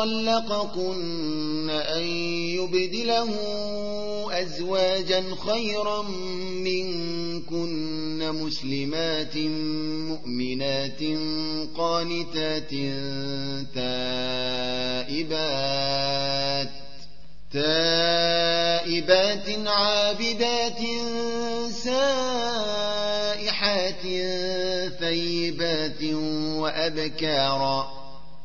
طلقكن أن يبدله أزواجا خيرا منكن مسلمات مؤمنات قانتات تائبات تائبات عابدات سائحات ثيبات وأبكارا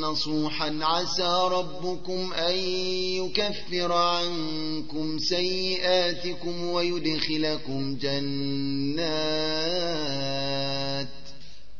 نصوحا عسى ربكم أن يكفر عنكم سيئاتكم ويدخلكم جنات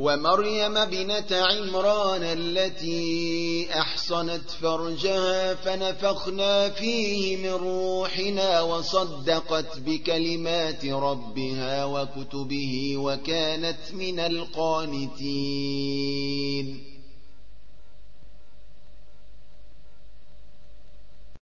ومريم بنت عمران التي أحصنت فرجها فنفخنا فيه من روحنا وصدقت بكلمات ربها وكتبه وكانت من القانتين.